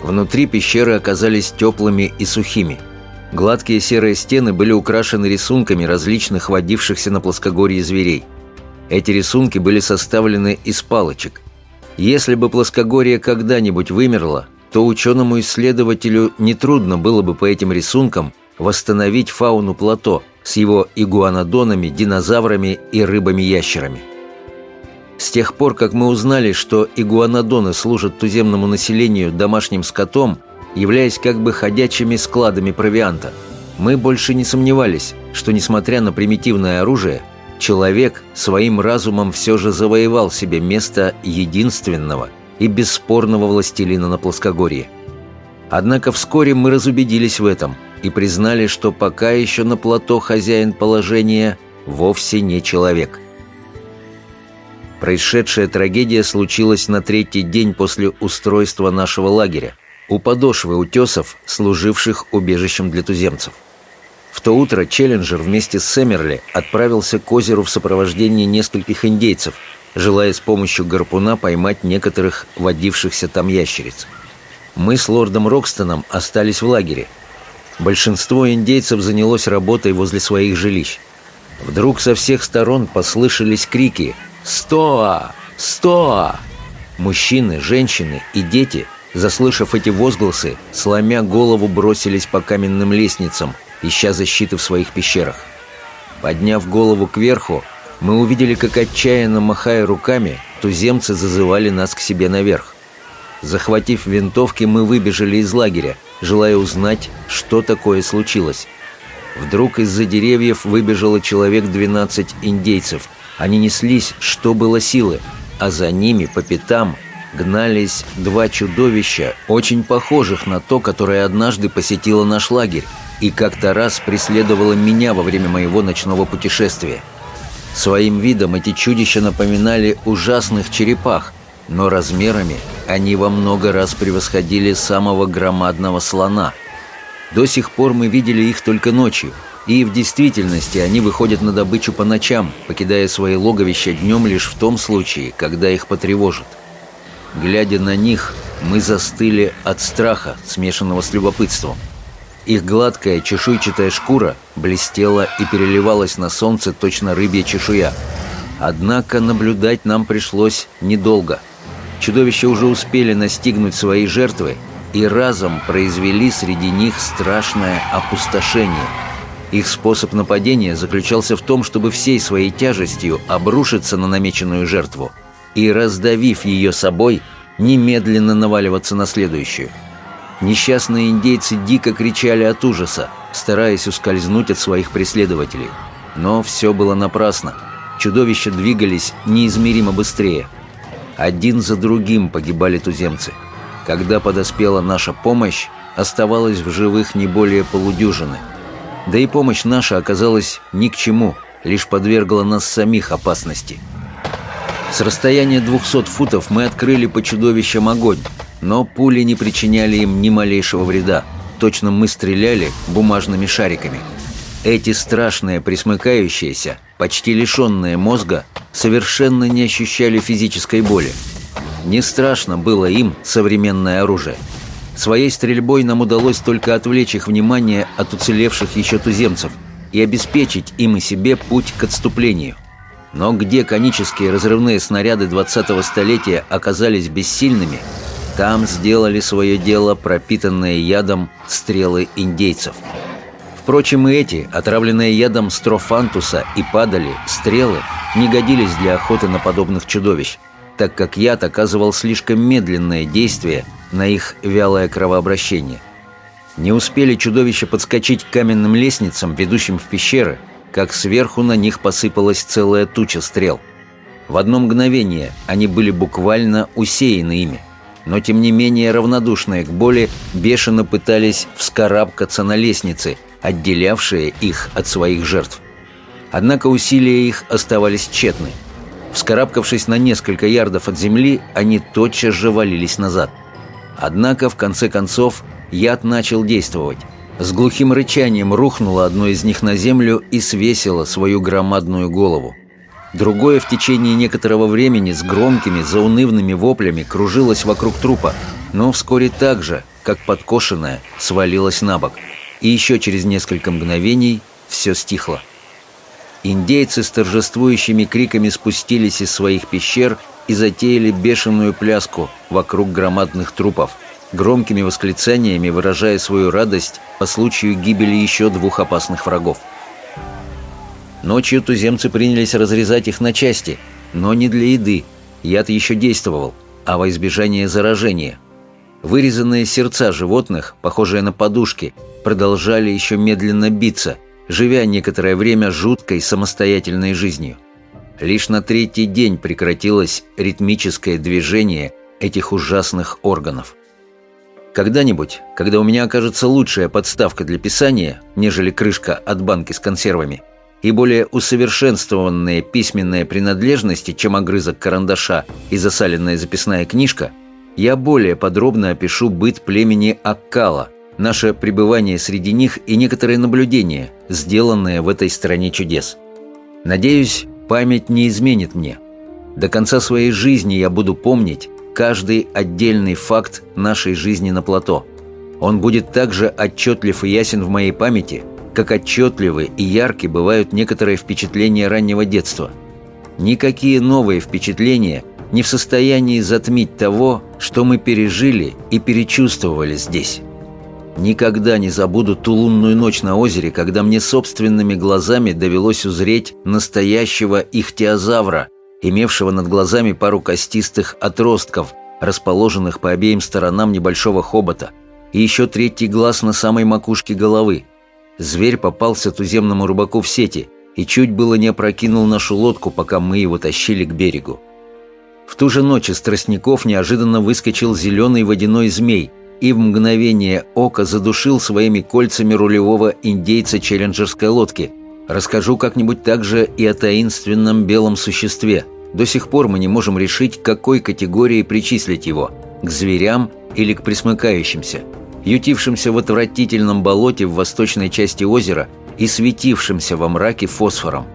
Внутри пещеры оказались теплыми и сухими – Гладкие серые стены были украшены рисунками различных водившихся на плоскогорье зверей. Эти рисунки были составлены из палочек. Если бы плоскогорье когда-нибудь вымерло, то ученому-исследователю нетрудно было бы по этим рисункам восстановить фауну плато с его игуанодонами, динозаврами и рыбами-ящерами. С тех пор, как мы узнали, что игуанодоны служат туземному населению домашним скотом – являясь как бы ходячими складами провианта. Мы больше не сомневались, что, несмотря на примитивное оружие, человек своим разумом все же завоевал себе место единственного и бесспорного властелина на плоскогорье. Однако вскоре мы разубедились в этом и признали, что пока еще на плато хозяин положения вовсе не человек. Происшедшая трагедия случилась на третий день после устройства нашего лагеря у подошвы утесов, служивших убежищем для туземцев. В то утро Челленджер вместе с Сэмерли отправился к озеру в сопровождении нескольких индейцев, желая с помощью гарпуна поймать некоторых водившихся там ящериц. Мы с лордом Рокстоном остались в лагере. Большинство индейцев занялось работой возле своих жилищ. Вдруг со всех сторон послышались крики «Стоа! Стоа!». Мужчины, женщины и дети – Заслышав эти возгласы, сломя голову, бросились по каменным лестницам, ища защиты в своих пещерах. Подняв голову кверху, мы увидели, как отчаянно махая руками, туземцы зазывали нас к себе наверх. Захватив винтовки, мы выбежали из лагеря, желая узнать, что такое случилось. Вдруг из-за деревьев выбежало человек 12 индейцев. Они неслись, что было силы, а за ними по пятам – гнались два чудовища, очень похожих на то, которое однажды посетило наш лагерь и как-то раз преследовало меня во время моего ночного путешествия. Своим видом эти чудища напоминали ужасных черепах, но размерами они во много раз превосходили самого громадного слона. До сих пор мы видели их только ночью, и в действительности они выходят на добычу по ночам, покидая свои логовища днем лишь в том случае, когда их потревожат. Глядя на них, мы застыли от страха, смешанного с любопытством. Их гладкая чешуйчатая шкура блестела и переливалась на солнце точно рыбья чешуя. Однако наблюдать нам пришлось недолго. Чудовища уже успели настигнуть свои жертвы и разом произвели среди них страшное опустошение. Их способ нападения заключался в том, чтобы всей своей тяжестью обрушиться на намеченную жертву – и, раздавив ее собой, немедленно наваливаться на следующую. Несчастные индейцы дико кричали от ужаса, стараясь ускользнуть от своих преследователей. Но все было напрасно. Чудовища двигались неизмеримо быстрее. Один за другим погибали туземцы. Когда подоспела наша помощь, оставалось в живых не более полудюжины. Да и помощь наша оказалась ни к чему, лишь подвергла нас самих опасности – с расстояния 200 футов мы открыли по чудовищам огонь, но пули не причиняли им ни малейшего вреда. Точно мы стреляли бумажными шариками. Эти страшные присмыкающиеся, почти лишенные мозга, совершенно не ощущали физической боли. Не страшно было им современное оружие. Своей стрельбой нам удалось только отвлечь их внимание от уцелевших еще туземцев и обеспечить им и себе путь к отступлению. Но где конические разрывные снаряды 20-го столетия оказались бессильными, там сделали свое дело пропитанные ядом стрелы индейцев. Впрочем, и эти, отравленные ядом строфантуса и падали, стрелы, не годились для охоты на подобных чудовищ, так как яд оказывал слишком медленное действие на их вялое кровообращение. Не успели чудовища подскочить к каменным лестницам, ведущим в пещеры, как сверху на них посыпалась целая туча стрел. В одно мгновение они были буквально усеяны ими, но тем не менее равнодушные к боли бешено пытались вскарабкаться на лестницы, отделявшие их от своих жертв. Однако усилия их оставались тщетны. Вскарабкавшись на несколько ярдов от земли, они тотчас же валились назад. Однако, в конце концов, яд начал действовать. С глухим рычанием рухнуло одно из них на землю и свесило свою громадную голову. Другое в течение некоторого времени с громкими, заунывными воплями кружилось вокруг трупа, но вскоре так же, как подкошенное, свалилось на бок. И еще через несколько мгновений все стихло. Индейцы с торжествующими криками спустились из своих пещер и затеяли бешеную пляску вокруг громадных трупов – громкими восклицаниями выражая свою радость по случаю гибели еще двух опасных врагов. Ночью туземцы принялись разрезать их на части, но не для еды, яд еще действовал, а во избежание заражения. Вырезанные сердца животных, похожие на подушки, продолжали еще медленно биться, живя некоторое время жуткой самостоятельной жизнью. Лишь на третий день прекратилось ритмическое движение этих ужасных органов – когда-нибудь, когда у меня окажется лучшая подставка для писания, нежели крышка от банки с консервами, и более усовершенствованные письменные принадлежности, чем огрызок карандаша и засаленная записная книжка, я более подробно опишу быт племени Аккала, наше пребывание среди них и некоторые наблюдения, сделанные в этой стране чудес. Надеюсь, память не изменит мне. До конца своей жизни я буду помнить, каждый отдельный факт нашей жизни на плато. Он будет так же отчетлив и ясен в моей памяти, как отчетливы и ярки бывают некоторые впечатления раннего детства. Никакие новые впечатления не в состоянии затмить того, что мы пережили и перечувствовали здесь. Никогда не забуду ту лунную ночь на озере, когда мне собственными глазами довелось узреть настоящего ихтиозавра, имевшего над глазами пару костистых отростков, расположенных по обеим сторонам небольшого хобота, и еще третий глаз на самой макушке головы. Зверь попался туземному рыбаку в сети и чуть было не опрокинул нашу лодку, пока мы его тащили к берегу. В ту же ночь из тростников неожиданно выскочил зеленый водяной змей и в мгновение ока задушил своими кольцами рулевого индейца челленджерской лодки. Расскажу как-нибудь также и о таинственном белом существе – до сих пор мы не можем решить, какой категории причислить его – к зверям или к присмыкающимся, ютившимся в отвратительном болоте в восточной части озера и светившимся во мраке фосфором.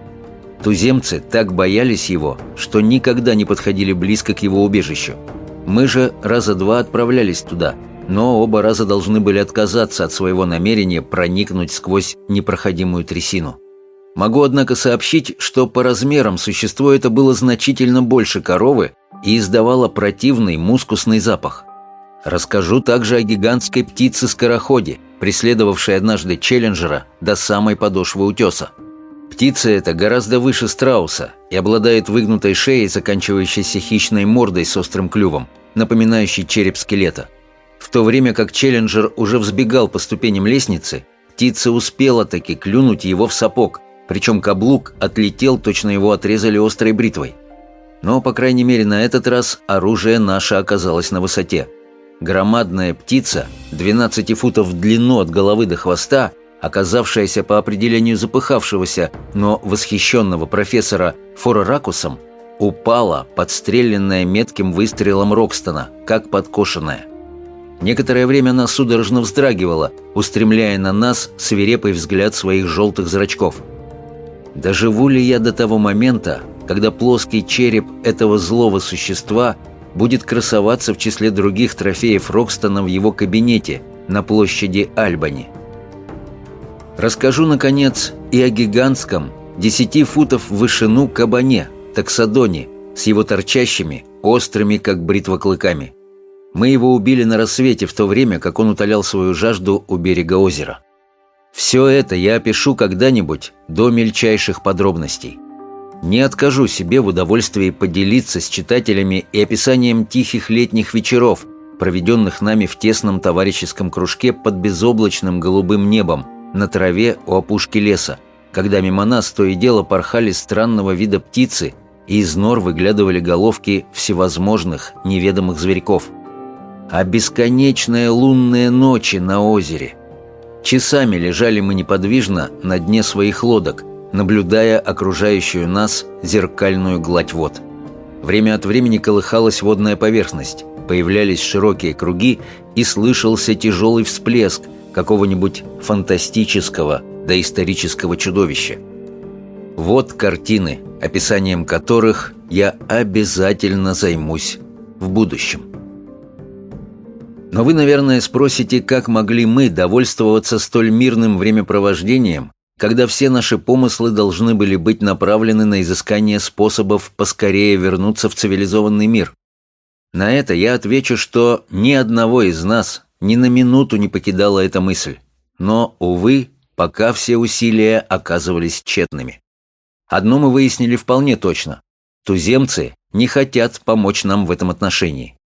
Туземцы так боялись его, что никогда не подходили близко к его убежищу. Мы же раза два отправлялись туда, но оба раза должны были отказаться от своего намерения проникнуть сквозь непроходимую трясину. Могу, однако, сообщить, что по размерам существо это было значительно больше коровы и издавало противный мускусный запах. Расскажу также о гигантской птице-скороходе, преследовавшей однажды Челленджера до самой подошвы утеса. Птица эта гораздо выше страуса и обладает выгнутой шеей, заканчивающейся хищной мордой с острым клювом, напоминающей череп скелета. В то время как Челленджер уже взбегал по ступеням лестницы, птица успела таки клюнуть его в сапог – причем каблук отлетел, точно его отрезали острой бритвой. Но, по крайней мере, на этот раз оружие наше оказалось на высоте. Громадная птица, 12 футов в длину от головы до хвоста, оказавшаяся по определению запыхавшегося, но восхищенного профессора Фороракусом, упала, подстреленная метким выстрелом Рокстона, как подкошенная. Некоторое время она судорожно вздрагивала, устремляя на нас свирепый взгляд своих желтых зрачков – Доживу ли я до того момента, когда плоский череп этого злого существа будет красоваться в числе других трофеев Рокстона в его кабинете на площади Альбани. Расскажу, наконец, и о гигантском, 10 футов в вышину кабане, таксодоне, с его торчащими, острыми, как бритва клыками. Мы его убили на рассвете в то время, как он утолял свою жажду у берега озера. Все это я опишу когда-нибудь до мельчайших подробностей. Не откажу себе в удовольствии поделиться с читателями и описанием тихих летних вечеров, проведенных нами в тесном товарищеском кружке под безоблачным голубым небом, на траве у опушки леса, когда мимо нас то и дело порхали странного вида птицы и из нор выглядывали головки всевозможных неведомых зверьков. А бесконечные лунные ночи на озере. Часами лежали мы неподвижно на дне своих лодок, наблюдая окружающую нас зеркальную гладь вод. Время от времени колыхалась водная поверхность, появлялись широкие круги и слышался тяжелый всплеск какого-нибудь фантастического доисторического чудовища. Вот картины, описанием которых я обязательно займусь в будущем. Но вы, наверное, спросите, как могли мы довольствоваться столь мирным времяпровождением, когда все наши помыслы должны были быть направлены на изыскание способов поскорее вернуться в цивилизованный мир. На это я отвечу, что ни одного из нас ни на минуту не покидала эта мысль. Но, увы, пока все усилия оказывались тщетными. Одно мы выяснили вполне точно. Туземцы не хотят помочь нам в этом отношении.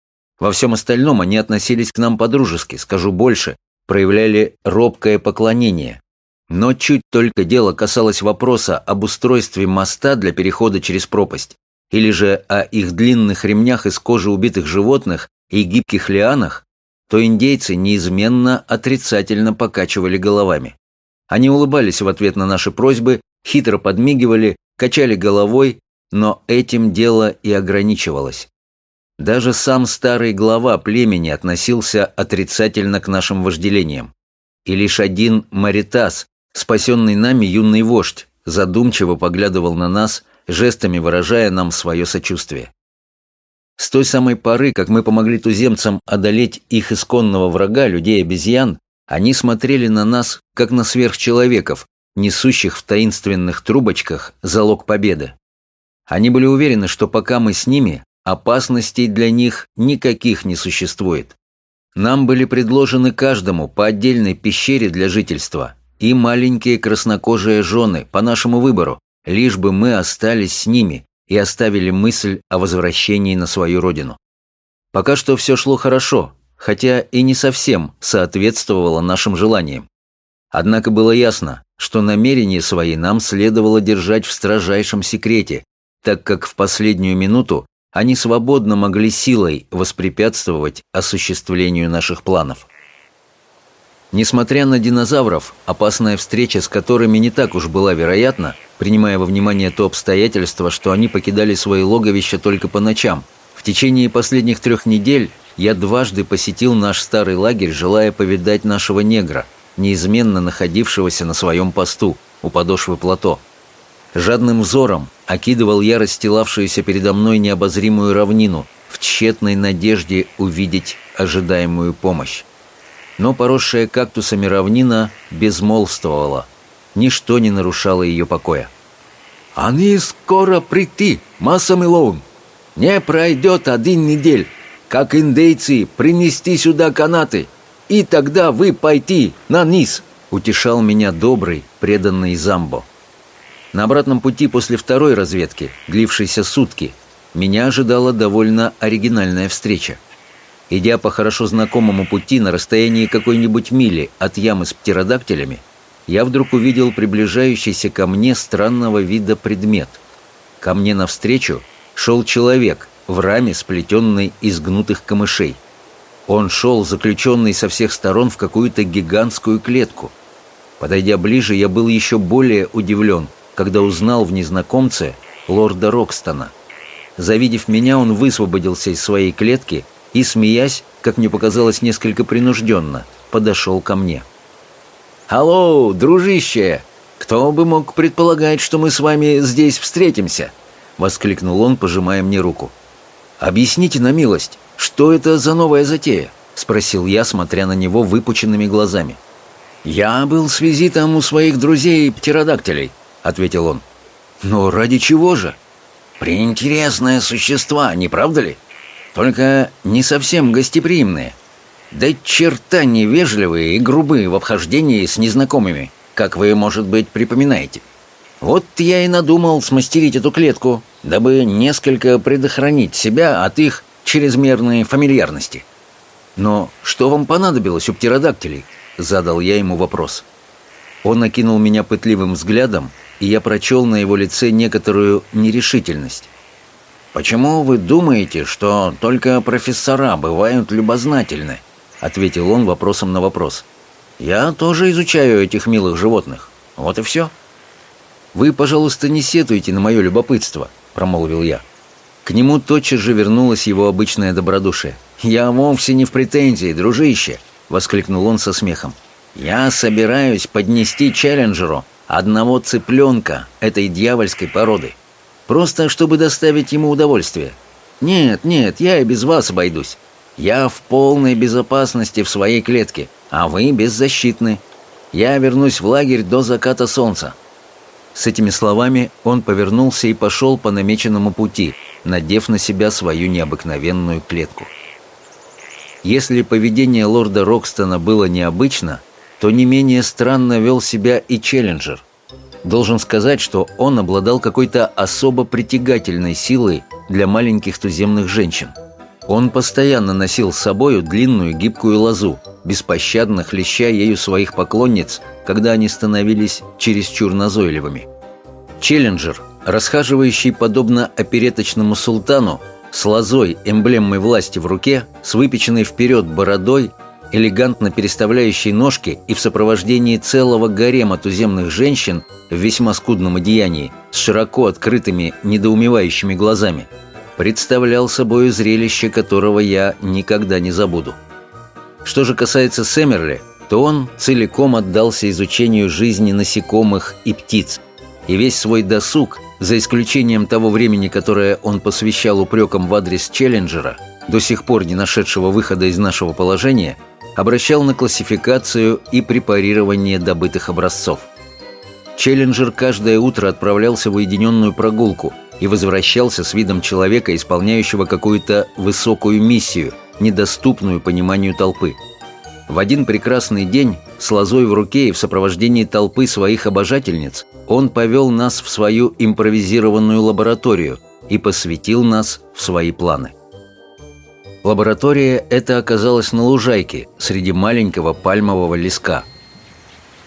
Во всем остальном они относились к нам по-дружески, скажу больше, проявляли робкое поклонение, но чуть только дело касалось вопроса об устройстве моста для перехода через пропасть, или же о их длинных ремнях из кожи убитых животных и гибких лианах, то индейцы неизменно отрицательно покачивали головами. Они улыбались в ответ на наши просьбы, хитро подмигивали, качали головой, но этим дело и ограничивалось. Даже сам старый глава племени относился отрицательно к нашим вожделениям. И лишь один Маритас, Спасенный нами юный вождь задумчиво поглядывал на нас, жестами выражая нам свое сочувствие. С той самой поры, как мы помогли туземцам одолеть их исконного врага, людей-обезьян, они смотрели на нас, как на сверхчеловеков, несущих в таинственных трубочках залог победы. Они были уверены, что пока мы с ними, опасностей для них никаких не существует. Нам были предложены каждому по отдельной пещере для жительства, и маленькие краснокожие жены по нашему выбору, лишь бы мы остались с ними и оставили мысль о возвращении на свою родину. Пока что все шло хорошо, хотя и не совсем соответствовало нашим желаниям. Однако было ясно, что намерения свои нам следовало держать в строжайшем секрете, так как в последнюю минуту они свободно могли силой воспрепятствовать осуществлению наших планов. Несмотря на динозавров, опасная встреча с которыми не так уж была вероятна, принимая во внимание то обстоятельство, что они покидали свои логовища только по ночам, в течение последних трех недель я дважды посетил наш старый лагерь, желая повидать нашего негра, неизменно находившегося на своем посту у подошвы плато. Жадным взором окидывал я расстилавшуюся передо мной необозримую равнину в тщетной надежде увидеть ожидаемую помощь но поросшая кактусами равнина безмолвствовала. Ничто не нарушало ее покоя. «Они скоро прийти, Масса Милоун. Не пройдет один недель, как индейцы принести сюда канаты, и тогда вы пойти на низ», утешал меня добрый, преданный Замбо. На обратном пути после второй разведки, длившейся сутки, меня ожидала довольно оригинальная встреча. Идя по хорошо знакомому пути на расстоянии какой-нибудь мили от ямы с птеродактилями, я вдруг увидел приближающийся ко мне странного вида предмет. Ко мне навстречу шел человек в раме, сплетенной из гнутых камышей. Он шел, заключенный со всех сторон в какую-то гигантскую клетку. Подойдя ближе, я был еще более удивлен, когда узнал в незнакомце лорда Рокстона. Завидев меня, он высвободился из своей клетки и, смеясь, как мне показалось несколько принужденно, подошел ко мне. «Алло, дружище! Кто бы мог предполагать, что мы с вами здесь встретимся?» — воскликнул он, пожимая мне руку. «Объясните на милость, что это за новая затея?» — спросил я, смотря на него выпученными глазами. «Я был с визитом у своих друзей-птеродактилей», — ответил он. «Но ради чего же?» «Приинтересные существа, не правда ли? Только не совсем гостеприимные. Да черта невежливые и грубые в обхождении с незнакомыми, как вы, может быть, припоминаете. Вот я и надумал смастерить эту клетку, дабы несколько предохранить себя от их чрезмерной фамильярности. «Но что вам понадобилось у птеродактилей?» — задал я ему вопрос. Он накинул меня пытливым взглядом, и я прочел на его лице некоторую нерешительность. «Почему вы думаете, что только профессора бывают любознательны?» — ответил он вопросом на вопрос. «Я тоже изучаю этих милых животных. Вот и все». «Вы, пожалуйста, не сетуйте на мое любопытство», — промолвил я. К нему тотчас же вернулось его обычное добродушие. «Я вовсе не в претензии, дружище!» — воскликнул он со смехом. «Я собираюсь поднести Челленджеру одного цыпленка этой дьявольской породы. Просто чтобы доставить ему удовольствие. Нет, нет, я и без вас обойдусь. Я в полной безопасности в своей клетке, а вы беззащитны. Я вернусь в лагерь до заката солнца. С этими словами он повернулся и пошел по намеченному пути, надев на себя свою необыкновенную клетку. Если поведение лорда Рокстона было необычно, то не менее странно вел себя и Челленджер. Должен сказать, что он обладал какой-то особо притягательной силой для маленьких туземных женщин. Он постоянно носил с собою длинную гибкую лозу, беспощадно хлеща ею своих поклонниц, когда они становились чересчур назойливыми. Челленджер, расхаживающий подобно опереточному султану, с лозой, эмблемой власти в руке, с выпеченной вперед бородой, элегантно переставляющий ножки и в сопровождении целого гарема туземных женщин в весьма скудном одеянии, с широко открытыми, недоумевающими глазами, представлял собою зрелище, которого я никогда не забуду. Что же касается Сэмерли, то он целиком отдался изучению жизни насекомых и птиц, и весь свой досуг, за исключением того времени, которое он посвящал упрекам в адрес Челленджера, до сих пор не нашедшего выхода из нашего положения, обращал на классификацию и препарирование добытых образцов. Челленджер каждое утро отправлялся в уединенную прогулку и возвращался с видом человека, исполняющего какую-то высокую миссию, недоступную пониманию толпы. В один прекрасный день, с лозой в руке и в сопровождении толпы своих обожательниц, он повел нас в свою импровизированную лабораторию и посвятил нас в свои планы. Лаборатория эта оказалась на лужайке среди маленького пальмового леска.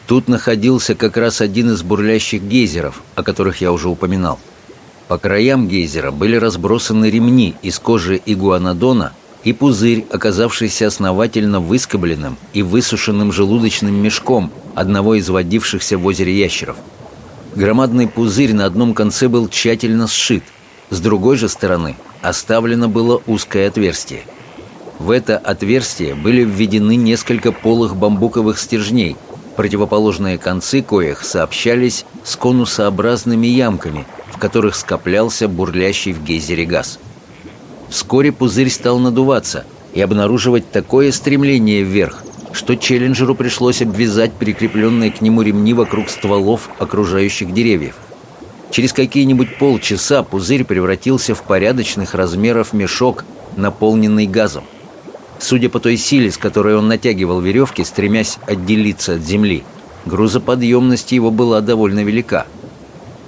Тут находился как раз один из бурлящих гейзеров, о которых я уже упоминал. По краям гейзера были разбросаны ремни из кожи игуанодона – и пузырь, оказавшийся основательно выскобленным и высушенным желудочным мешком одного из водившихся в озере ящеров. Громадный пузырь на одном конце был тщательно сшит, с другой же стороны оставлено было узкое отверстие. В это отверстие были введены несколько полых бамбуковых стержней, противоположные концы коих сообщались с конусообразными ямками, в которых скоплялся бурлящий в гейзере газ – Вскоре пузырь стал надуваться и обнаруживать такое стремление вверх, что Челленджеру пришлось обвязать прикрепленные к нему ремни вокруг стволов окружающих деревьев. Через какие-нибудь полчаса пузырь превратился в порядочных размеров мешок, наполненный газом. Судя по той силе, с которой он натягивал веревки, стремясь отделиться от земли, грузоподъемность его была довольно велика.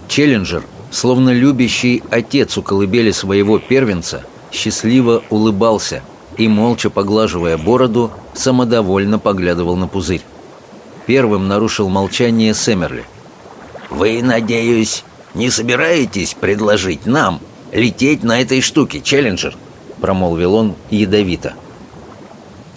Челленджер, словно любящий отец у колыбели своего первенца, счастливо улыбался и, молча поглаживая бороду, самодовольно поглядывал на пузырь. Первым нарушил молчание Сэмерли. «Вы, надеюсь, не собираетесь предложить нам лететь на этой штуке, Челленджер?» промолвил он ядовито.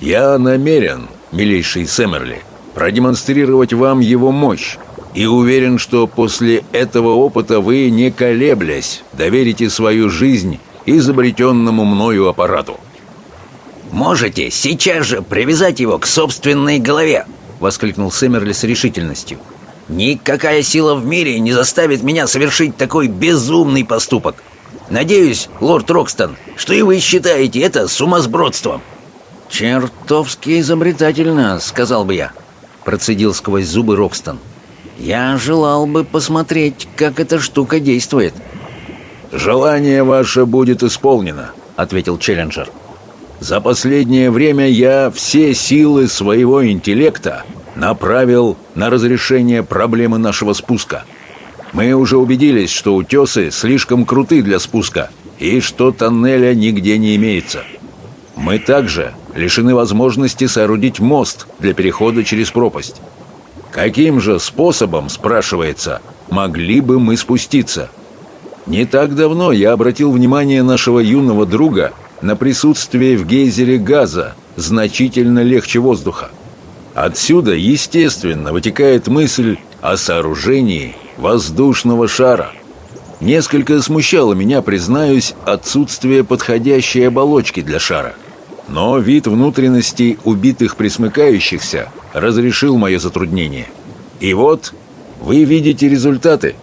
«Я намерен, милейший Сэмерли, продемонстрировать вам его мощь и уверен, что после этого опыта вы, не колеблясь, доверите свою жизнь изобретенному мною аппарату. «Можете сейчас же привязать его к собственной голове!» — воскликнул Сэмерли с решительностью. «Никакая сила в мире не заставит меня совершить такой безумный поступок. Надеюсь, лорд Рокстон, что и вы считаете это сумасбродством». «Чертовски изобретательно», — сказал бы я, — процедил сквозь зубы Рокстон. «Я желал бы посмотреть, как эта штука действует». «Желание ваше будет исполнено», — ответил Челленджер. «За последнее время я все силы своего интеллекта направил на разрешение проблемы нашего спуска. Мы уже убедились, что утесы слишком круты для спуска и что тоннеля нигде не имеется. Мы также лишены возможности соорудить мост для перехода через пропасть. Каким же способом, спрашивается, могли бы мы спуститься? Не так давно я обратил внимание нашего юного друга на присутствие в гейзере газа, значительно легче воздуха. Отсюда, естественно, вытекает мысль о сооружении воздушного шара. Несколько смущало меня, признаюсь, отсутствие подходящей оболочки для шара – но вид внутренностей убитых присмыкающихся разрешил мое затруднение. И вот вы видите результаты.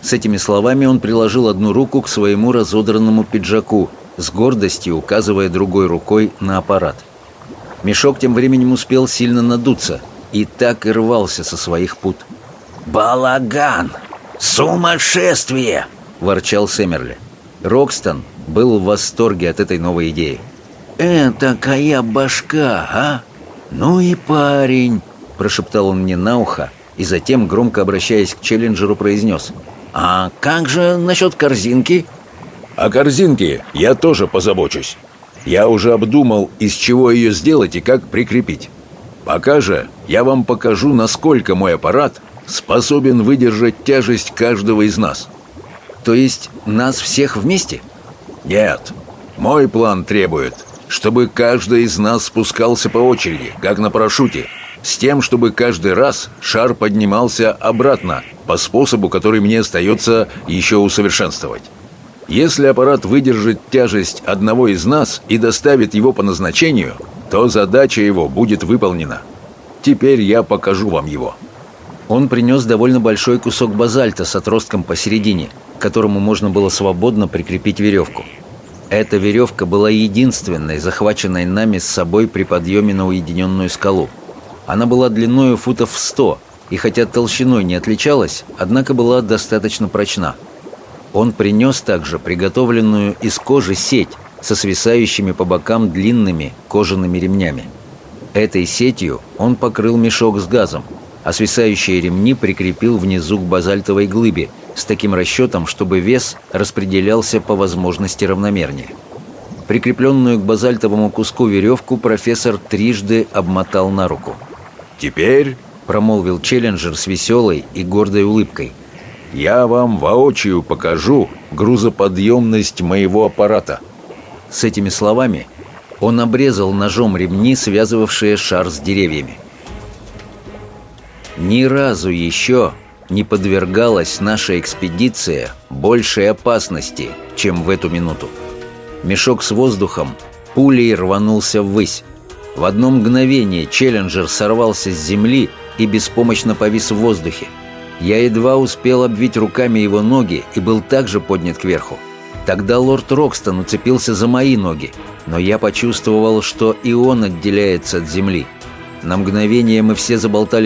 С этими словами он приложил одну руку к своему разодранному пиджаку, с гордостью указывая другой рукой на аппарат. Мешок тем временем успел сильно надуться и так и рвался со своих пут. «Балаган! Сумасшествие!» – ворчал Сэмерли. Рокстон был в восторге от этой новой идеи. «Этакая башка, а? Ну и парень!» Прошептал он мне на ухо и затем, громко обращаясь к челленджеру, произнес «А как же насчет корзинки?» «О корзинке я тоже позабочусь. Я уже обдумал, из чего ее сделать и как прикрепить. Пока же я вам покажу, насколько мой аппарат способен выдержать тяжесть каждого из нас». «То есть нас всех вместе?» «Нет. Мой план требует, чтобы каждый из нас спускался по очереди, как на парашюте, с тем, чтобы каждый раз шар поднимался обратно по способу, который мне остается еще усовершенствовать. Если аппарат выдержит тяжесть одного из нас и доставит его по назначению, то задача его будет выполнена. Теперь я покажу вам его. Он принес довольно большой кусок базальта с отростком посередине, к которому можно было свободно прикрепить веревку. Эта веревка была единственной, захваченной нами с собой при подъеме на уединенную скалу. Она была длиною футов в сто, и хотя толщиной не отличалась, однако была достаточно прочна. Он принес также приготовленную из кожи сеть со свисающими по бокам длинными кожаными ремнями. Этой сетью он покрыл мешок с газом, а свисающие ремни прикрепил внизу к базальтовой глыбе – с таким расчетом, чтобы вес распределялся по возможности равномернее. Прикрепленную к базальтовому куску веревку профессор трижды обмотал на руку. «Теперь», — промолвил Челленджер с веселой и гордой улыбкой, «я вам воочию покажу грузоподъемность моего аппарата». С этими словами он обрезал ножом ремни, связывавшие шар с деревьями. Ни разу еще не подвергалась наша экспедиция большей опасности, чем в эту минуту. Мешок с воздухом пулей рванулся ввысь. В одно мгновение Челленджер сорвался с земли и беспомощно повис в воздухе. Я едва успел обвить руками его ноги и был также поднят кверху. Тогда лорд Рокстон уцепился за мои ноги, но я почувствовал, что и он отделяется от земли. На мгновение мы все заболтали